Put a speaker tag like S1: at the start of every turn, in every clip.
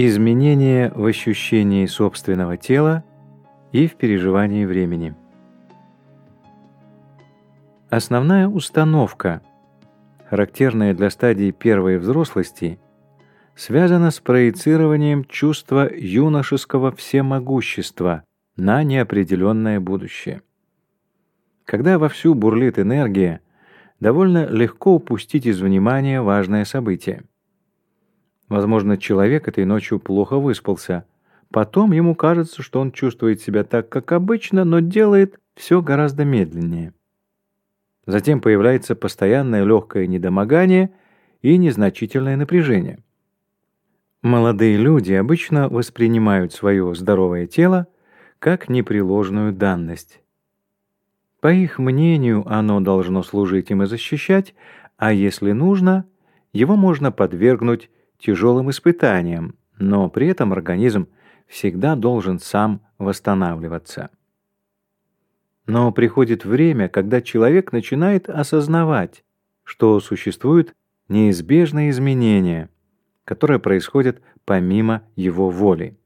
S1: Изменения в ощущении собственного тела и в переживании времени. Основная установка, характерная для стадии первой взрослости, связана с проецированием чувства юношеского всемогущества на неопределенное будущее. Когда вовсю бурлит энергия, довольно легко упустить из внимания важное событие. Возможно, человек этой ночью плохо выспался. Потом ему кажется, что он чувствует себя так, как обычно, но делает все гораздо медленнее. Затем появляется постоянное легкое недомогание и незначительное напряжение. Молодые люди обычно воспринимают свое здоровое тело как непреложную данность. По их мнению, оно должно служить им и защищать, а если нужно, его можно подвергнуть тяжелым испытаниям, но при этом организм всегда должен сам восстанавливаться. Но приходит время, когда человек начинает осознавать, что существуют неизбежные изменения, которые происходят помимо его воли.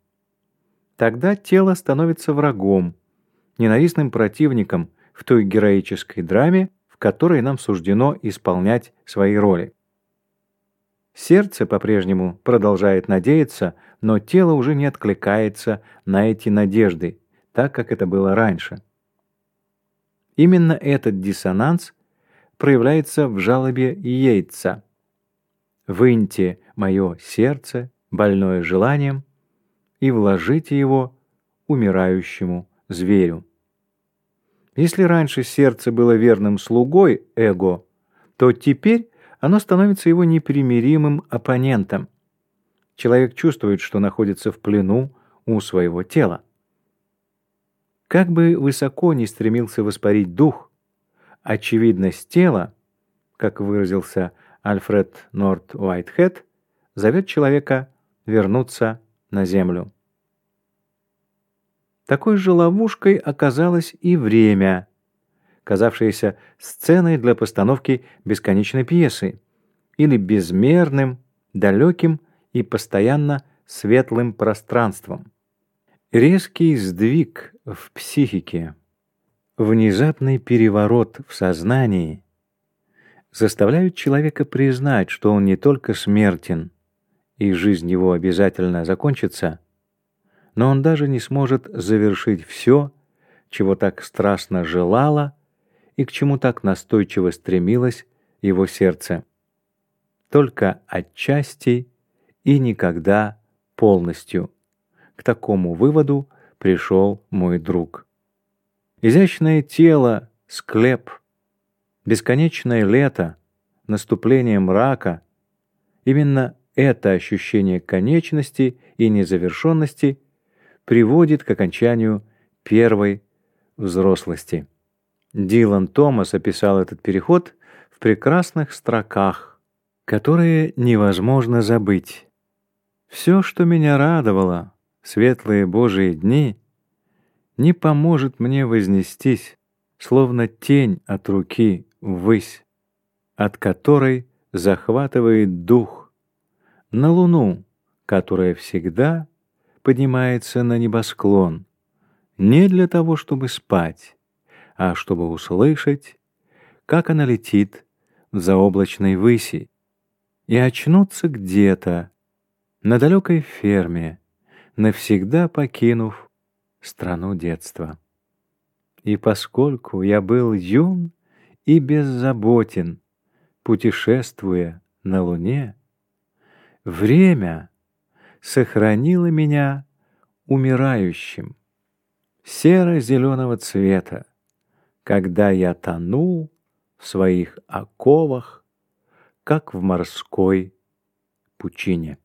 S1: Тогда тело становится врагом, ненавистным противником – в той героической драме, в которой нам суждено исполнять свои роли. Сердце по-прежнему продолжает надеяться, но тело уже не откликается на эти надежды, так как это было раньше. Именно этот диссонанс проявляется в жалобе Йейтса. «Выньте мое сердце, больное желанием, и вложите его умирающему зверю». Если раньше сердце было верным слугой эго, то теперь оно становится его непримиримым оппонентом. Человек чувствует, что находится в плену у своего тела. Как бы высоко ни стремился воспарить дух, очевидность тела, как выразился Альфред Норт Уайтхед, зовет человека вернуться на землю. Такой же ловушкой оказалось и время, казавшееся сценой для постановки бесконечной пьесы, или безмерным, далеким и постоянно светлым пространством. Резкий сдвиг в психике, внезапный переворот в сознании заставляют человека признать, что он не только смертен, и жизнь его обязательно закончится, но он даже не сможет завершить все, чего так страстно желало и к чему так настойчиво стремилось его сердце. Только отчасти и никогда полностью. К такому выводу пришел мой друг. Изящное тело, склеп, бесконечное лето, наступление мрака — именно это ощущение конечности и незавершенности приводит к окончанию первой взрослости. Дилан Томас описал этот переход в прекрасных строках, которые невозможно забыть. Все, что меня радовало, светлые Божьи дни, не поможет мне вознестись, словно тень от руки ввысь, от которой захватывает дух, на луну, которая всегда поднимается на небосклон не для того, чтобы спать, а чтобы услышать, как она летит в заоблачной выси, и очнуться где-то на далекой ферме, навсегда покинув страну детства. И поскольку я был юн и беззаботен, путешествуя на Луне, время сохранила меня умирающим, серо-зеленого цвета, когда я тонул в своих оковах, как в морской пучине.